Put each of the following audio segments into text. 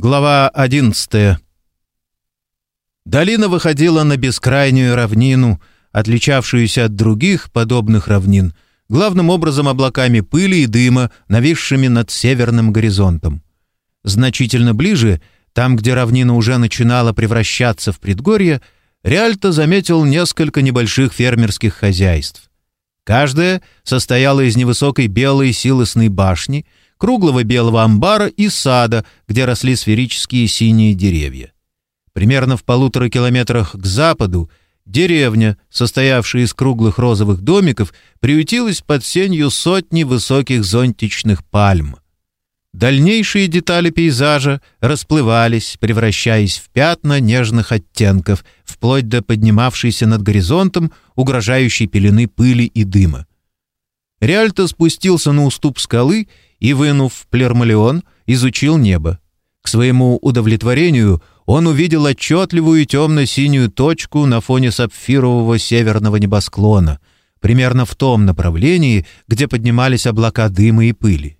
Глава 11. Долина выходила на бескрайнюю равнину, отличавшуюся от других подобных равнин, главным образом облаками пыли и дыма, нависшими над северным горизонтом. Значительно ближе, там, где равнина уже начинала превращаться в предгорье, Риальто заметил несколько небольших фермерских хозяйств. Каждое состояло из невысокой белой силосной башни — круглого белого амбара и сада, где росли сферические синие деревья. Примерно в полутора километрах к западу деревня, состоявшая из круглых розовых домиков, приютилась под сенью сотни высоких зонтичных пальм. Дальнейшие детали пейзажа расплывались, превращаясь в пятна нежных оттенков, вплоть до поднимавшейся над горизонтом угрожающей пелены пыли и дыма. Реальто спустился на уступ скалы и, вынув плермалион, изучил небо. К своему удовлетворению он увидел отчетливую темно-синюю точку на фоне сапфирового северного небосклона, примерно в том направлении, где поднимались облака дыма и пыли.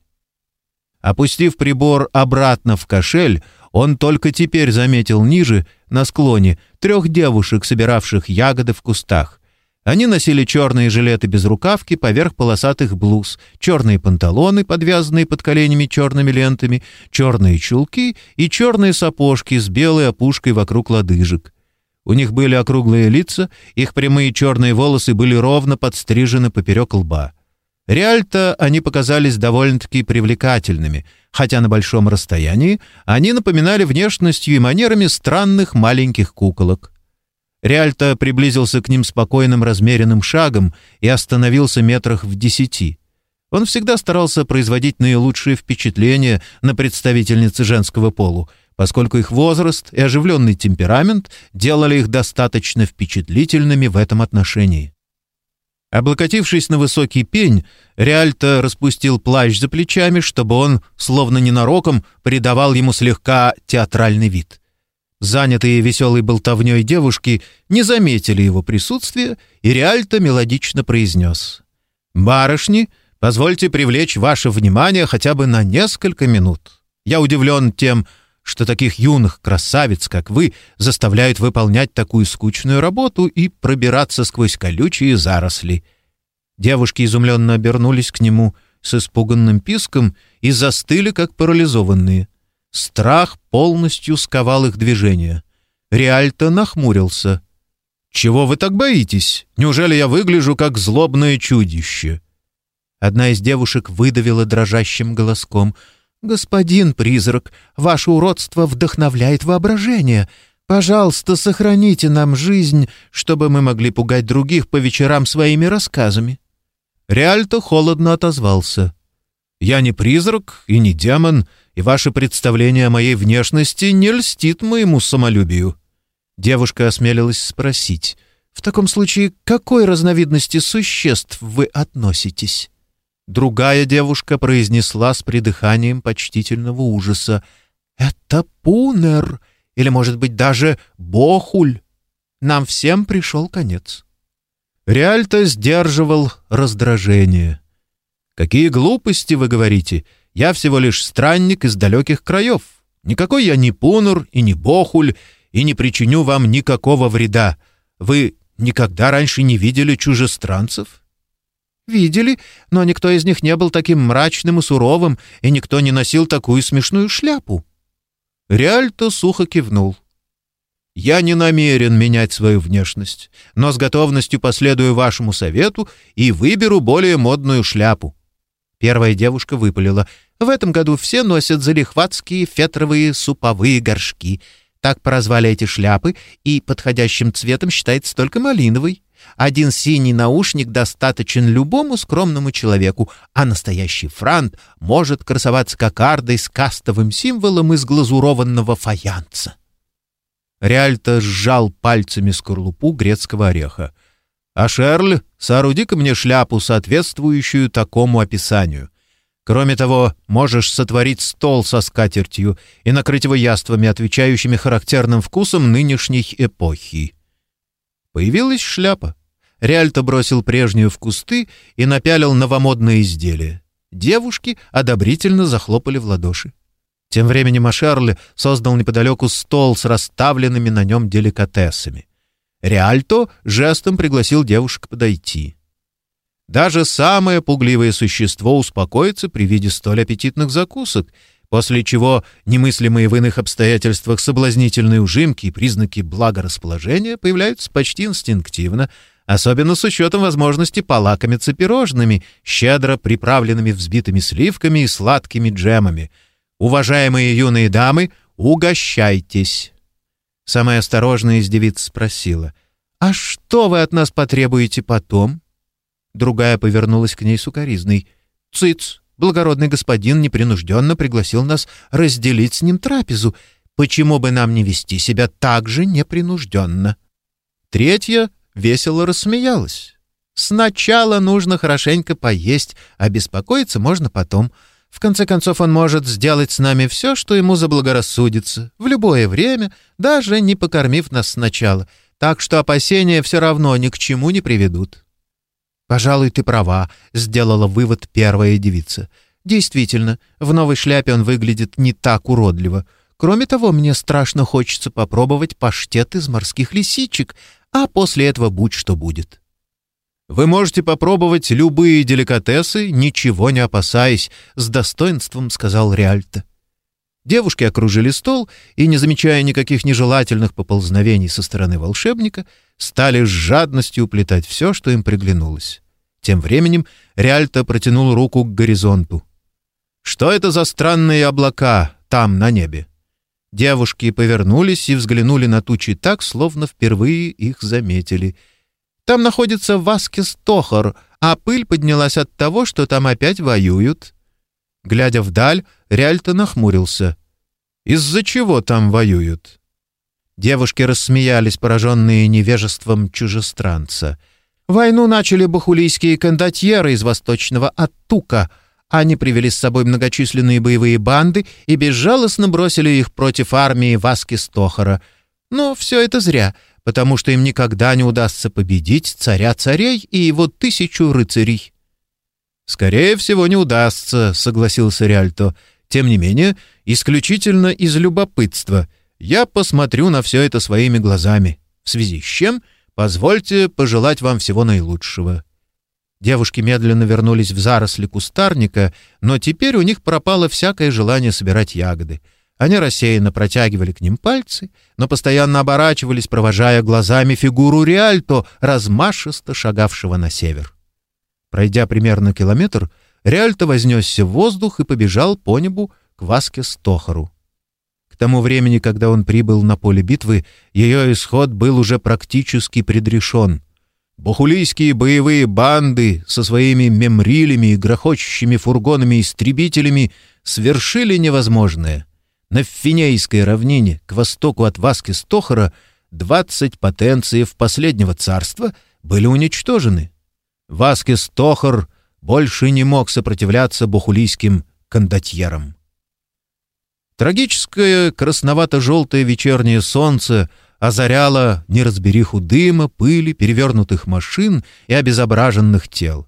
Опустив прибор обратно в кошель, он только теперь заметил ниже, на склоне, трех девушек, собиравших ягоды в кустах. Они носили черные жилеты без рукавки поверх полосатых блуз, черные панталоны, подвязанные под коленями черными лентами, черные чулки и черные сапожки с белой опушкой вокруг лодыжек. У них были округлые лица, их прямые черные волосы были ровно подстрижены поперек лба. Реальто они показались довольно-таки привлекательными, хотя на большом расстоянии они напоминали внешностью и манерами странных маленьких куколок. Реальто приблизился к ним спокойным размеренным шагом и остановился метрах в десяти. Он всегда старался производить наилучшее впечатление на представительницы женского полу, поскольку их возраст и оживленный темперамент делали их достаточно впечатлительными в этом отношении. Облокотившись на высокий пень, Реальто распустил плащ за плечами, чтобы он, словно ненароком, придавал ему слегка театральный вид — Занятые веселой болтовней девушки не заметили его присутствия, и Реальто мелодично произнес. «Барышни, позвольте привлечь ваше внимание хотя бы на несколько минут. Я удивлен тем, что таких юных красавиц, как вы, заставляют выполнять такую скучную работу и пробираться сквозь колючие заросли». Девушки изумленно обернулись к нему с испуганным писком и застыли, как парализованные — Страх полностью сковал их движение. Реальто нахмурился. «Чего вы так боитесь? Неужели я выгляжу как злобное чудище?» Одна из девушек выдавила дрожащим голоском. «Господин призрак, ваше уродство вдохновляет воображение. Пожалуйста, сохраните нам жизнь, чтобы мы могли пугать других по вечерам своими рассказами». Реальто холодно отозвался. «Я не призрак и не демон, и ваше представление о моей внешности не льстит моему самолюбию». Девушка осмелилась спросить, «В таком случае, к какой разновидности существ вы относитесь?» Другая девушка произнесла с придыханием почтительного ужаса, «Это пунер, или, может быть, даже бохуль. Нам всем пришел конец». Реальто сдерживал раздражение. «Какие глупости вы говорите! Я всего лишь странник из далеких краев. Никакой я не пунур и не бохуль, и не причиню вам никакого вреда. Вы никогда раньше не видели чужестранцев?» «Видели, но никто из них не был таким мрачным и суровым, и никто не носил такую смешную шляпу». Реальто сухо кивнул. «Я не намерен менять свою внешность, но с готовностью последую вашему совету и выберу более модную шляпу. Первая девушка выпалила. «В этом году все носят залихватские фетровые суповые горшки. Так прозвали эти шляпы, и подходящим цветом считается только малиновый. Один синий наушник достаточен любому скромному человеку, а настоящий франт может красоваться кокардой с кастовым символом из глазурованного фаянса». Реальто сжал пальцами скорлупу грецкого ореха. А Шерль, сооруди-ка мне шляпу, соответствующую такому описанию. Кроме того, можешь сотворить стол со скатертью и накрыть его яствами, отвечающими характерным вкусом нынешней эпохи. Появилась шляпа. Реальто бросил прежнюю в кусты и напялил новомодное изделие. Девушки одобрительно захлопали в ладоши. Тем временем Ашерле создал неподалеку стол с расставленными на нем деликатесами. Реальто жестом пригласил девушек подойти. Даже самое пугливое существо успокоится при виде столь аппетитных закусок, после чего немыслимые в иных обстоятельствах соблазнительные ужимки и признаки благорасположения появляются почти инстинктивно, особенно с учетом возможности полакомиться пирожными, щедро приправленными взбитыми сливками и сладкими джемами. Уважаемые юные дамы, угощайтесь. Самая осторожная из девиц спросила, «А что вы от нас потребуете потом?» Другая повернулась к ней сукоризной. «Цыц! Благородный господин непринужденно пригласил нас разделить с ним трапезу. Почему бы нам не вести себя так же непринужденно?» Третья весело рассмеялась. «Сначала нужно хорошенько поесть, а беспокоиться можно потом. В конце концов, он может сделать с нами все, что ему заблагорассудится, в любое время, даже не покормив нас сначала. Так что опасения все равно ни к чему не приведут». «Пожалуй, ты права», — сделала вывод первая девица. «Действительно, в новой шляпе он выглядит не так уродливо. Кроме того, мне страшно хочется попробовать паштет из морских лисичек, а после этого будь что будет». Вы можете попробовать любые деликатесы, ничего не опасаясь, с достоинством сказал Реальто. Девушки окружили стол и, не замечая никаких нежелательных поползновений со стороны волшебника, стали с жадностью уплетать все, что им приглянулось. Тем временем Реальто протянул руку к горизонту. «Что это за странные облака там, на небе?» Девушки повернулись и взглянули на тучи так, словно впервые их заметили — там находится Васкис Тохор, а пыль поднялась от того, что там опять воюют». Глядя вдаль, Реальто нахмурился. «Из-за чего там воюют?» Девушки рассмеялись, пораженные невежеством чужестранца. «Войну начали бахулийские кондотьеры из восточного Аттука. Они привели с собой многочисленные боевые банды и безжалостно бросили их против армии Васкис Тохора. Но все это зря потому что им никогда не удастся победить царя царей и его тысячу рыцарей. «Скорее всего, не удастся», — согласился Риальто. «Тем не менее, исключительно из любопытства. Я посмотрю на все это своими глазами, в связи с чем позвольте пожелать вам всего наилучшего». Девушки медленно вернулись в заросли кустарника, но теперь у них пропало всякое желание собирать ягоды — они рассеянно протягивали к ним пальцы, но постоянно оборачивались, провожая глазами фигуру Риальто, размашисто шагавшего на север. Пройдя примерно километр, Риальто вознесся в воздух и побежал по небу к Васке Стохару. К тому времени, когда он прибыл на поле битвы, ее исход был уже практически предрешен. Бухулийские боевые банды со своими мемрилями и грохочущими фургонами-истребителями свершили невозможное на Финейской равнине к востоку от Васки-Стохора 20 потенциев последнего царства были уничтожены. Васки-Стохор больше не мог сопротивляться бухулийским кондотьерам. Трагическое красновато-желтое вечернее солнце озаряло неразбериху дыма, пыли, перевернутых машин и обезображенных тел.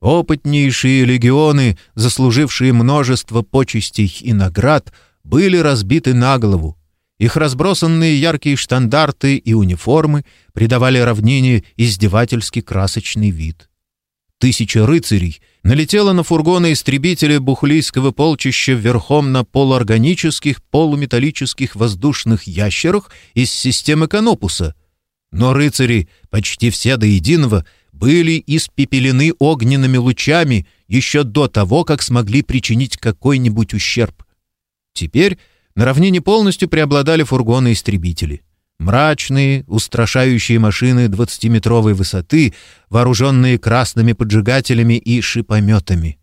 Опытнейшие легионы, заслужившие множество почестей и наград, были разбиты на голову. Их разбросанные яркие штандарты и униформы придавали равнине издевательски красочный вид. Тысяча рыцарей налетела на фургоны истребителя бухлийского полчища верхом на полуорганических, полуметаллических воздушных ящерах из системы Канопуса. Но рыцари, почти все до единого, были испепелены огненными лучами еще до того, как смогли причинить какой-нибудь ущерб. Теперь на равнине полностью преобладали фургоны-истребители. Мрачные, устрашающие машины двадцатиметровой высоты, вооруженные красными поджигателями и шипометами.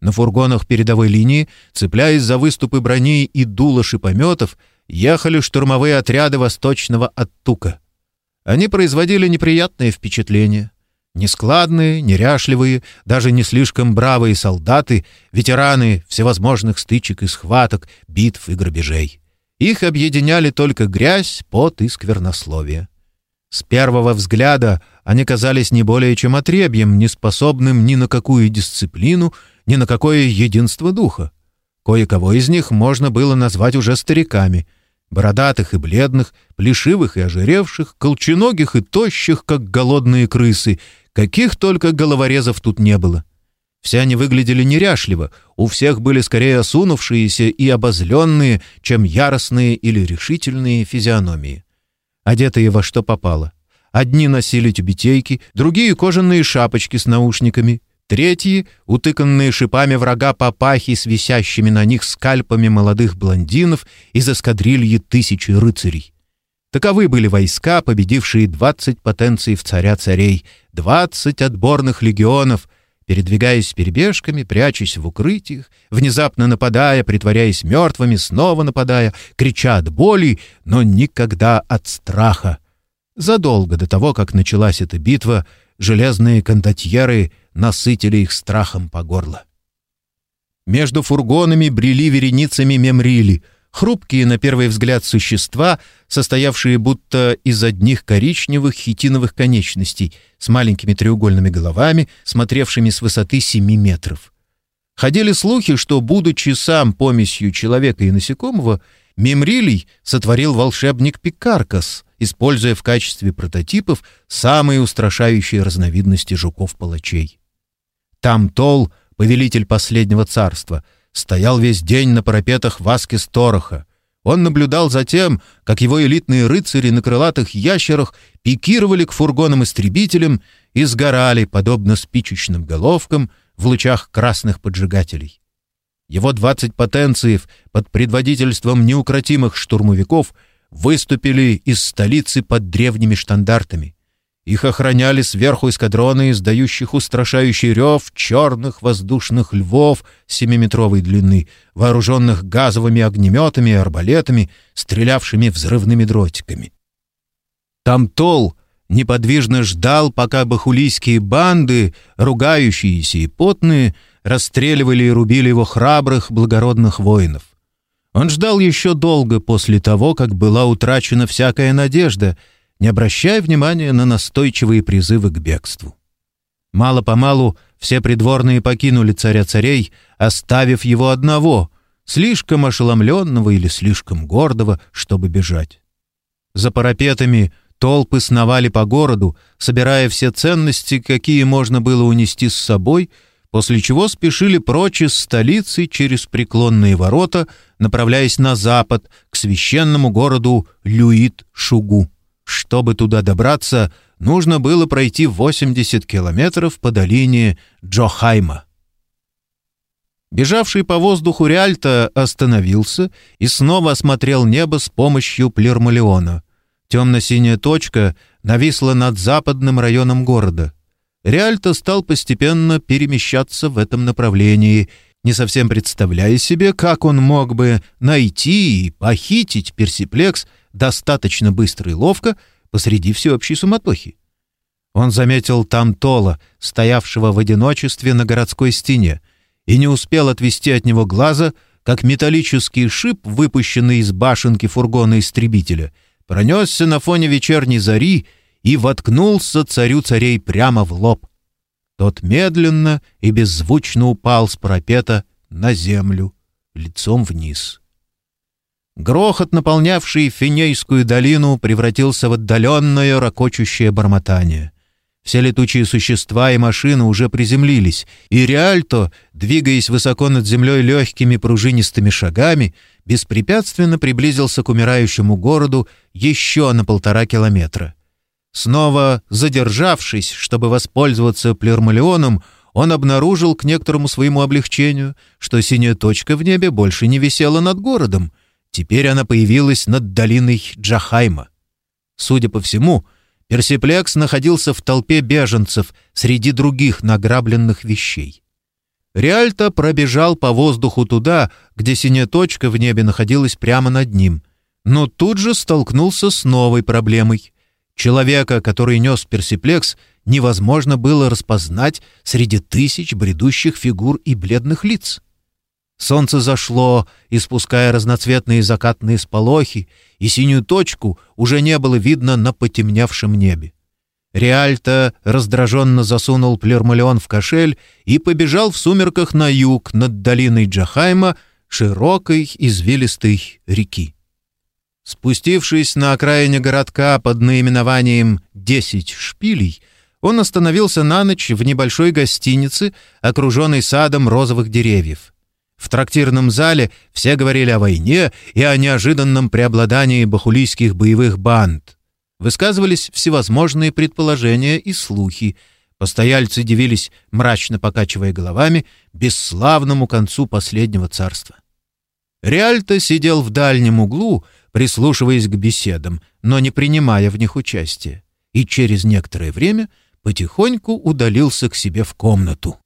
На фургонах передовой линии, цепляясь за выступы брони и дула шипометов, ехали штурмовые отряды восточного оттука. Они производили неприятное впечатление. Нескладные, неряшливые, даже не слишком бравые солдаты, ветераны всевозможных стычек и схваток, битв и грабежей. Их объединяли только грязь, пот и сквернословие. С первого взгляда они казались не более чем отребьем, не способным ни на какую дисциплину, ни на какое единство духа. Кое-кого из них можно было назвать уже стариками. Бородатых и бледных, плешивых и ожиревших, колченогих и тощих, как голодные крысы. Каких только головорезов тут не было. Все они выглядели неряшливо, у всех были скорее осунувшиеся и обозленные, чем яростные или решительные физиономии. Одетые во что попало. Одни носили тюбетейки, другие — кожаные шапочки с наушниками, третьи — утыканные шипами врага папахи с висящими на них скальпами молодых блондинов из эскадрильи тысячи рыцарей. Таковы были войска, победившие двадцать потенций в царя-царей, двадцать отборных легионов — передвигаясь перебежками, прячась в укрытиях, внезапно нападая, притворяясь мертвыми, снова нападая, крича от боли, но никогда от страха. Задолго до того, как началась эта битва, железные кондотьеры насытили их страхом по горло. Между фургонами брели вереницами мемрили — Хрупкие, на первый взгляд, существа, состоявшие будто из одних коричневых хитиновых конечностей, с маленькими треугольными головами, смотревшими с высоты семи метров. Ходили слухи, что, будучи сам помесью человека и насекомого, Мемрилий сотворил волшебник Пикаркас, используя в качестве прототипов самые устрашающие разновидности жуков-палачей. Тамтол, повелитель последнего царства — стоял весь день на парапетах Васкис Тороха. Он наблюдал за тем, как его элитные рыцари на крылатых ящерах пикировали к фургонам-истребителям и сгорали, подобно спичечным головкам, в лучах красных поджигателей. Его двадцать потенциев под предводительством неукротимых штурмовиков выступили из столицы под древними штандартами. Их охраняли сверху эскадроны, издающих устрашающий рев черных воздушных львов семиметровой длины, вооруженных газовыми огнеметами и арбалетами, стрелявшими взрывными дротиками. Тамтол неподвижно ждал, пока бахулийские банды, ругающиеся и потные, расстреливали и рубили его храбрых, благородных воинов. Он ждал еще долго после того, как была утрачена всякая надежда — не обращая внимания на настойчивые призывы к бегству. Мало-помалу все придворные покинули царя-царей, оставив его одного, слишком ошеломленного или слишком гордого, чтобы бежать. За парапетами толпы сновали по городу, собирая все ценности, какие можно было унести с собой, после чего спешили прочь из столицы через преклонные ворота, направляясь на запад, к священному городу Люит-Шугу. Чтобы туда добраться, нужно было пройти 80 километров по долине Джохайма. Бежавший по воздуху Реальто остановился и снова осмотрел небо с помощью плермалеона. Темно-синяя точка нависла над западным районом города. Реальто стал постепенно перемещаться в этом направлении, не совсем представляя себе, как он мог бы найти и похитить персиплекс достаточно быстро и ловко посреди всеобщей суматохи. Он заметил там Тола, стоявшего в одиночестве на городской стене, и не успел отвести от него глаза, как металлический шип, выпущенный из башенки фургона истребителя, пронесся на фоне вечерней зари и воткнулся царю царей прямо в лоб. Тот медленно и беззвучно упал с парапета на землю, лицом вниз. Грохот, наполнявший Финейскую долину, превратился в отдаленное ракочущее бормотание. Все летучие существа и машины уже приземлились, и Реальто, двигаясь высоко над землей легкими пружинистыми шагами, беспрепятственно приблизился к умирающему городу еще на полтора километра. Снова задержавшись, чтобы воспользоваться плермалеоном, он обнаружил к некоторому своему облегчению, что синяя точка в небе больше не висела над городом — Теперь она появилась над долиной Джахайма. Судя по всему, Персиплекс находился в толпе беженцев среди других награбленных вещей. Реальто пробежал по воздуху туда, где синяя точка в небе находилась прямо над ним, но тут же столкнулся с новой проблемой. Человека, который нес персиплекс, невозможно было распознать среди тысяч бредущих фигур и бледных лиц. Солнце зашло, испуская разноцветные закатные сполохи, и синюю точку уже не было видно на потемневшем небе. Реальто раздраженно засунул плермалеон в кошель и побежал в сумерках на юг над долиной Джахайма, широкой извилистой реки. Спустившись на окраине городка под наименованием «Десять шпилей», он остановился на ночь в небольшой гостинице, окруженной садом розовых деревьев. В трактирном зале все говорили о войне и о неожиданном преобладании бахулийских боевых банд. Высказывались всевозможные предположения и слухи. Постояльцы дивились, мрачно покачивая головами, бесславному концу последнего царства. Реальто сидел в дальнем углу, прислушиваясь к беседам, но не принимая в них участия, и через некоторое время потихоньку удалился к себе в комнату.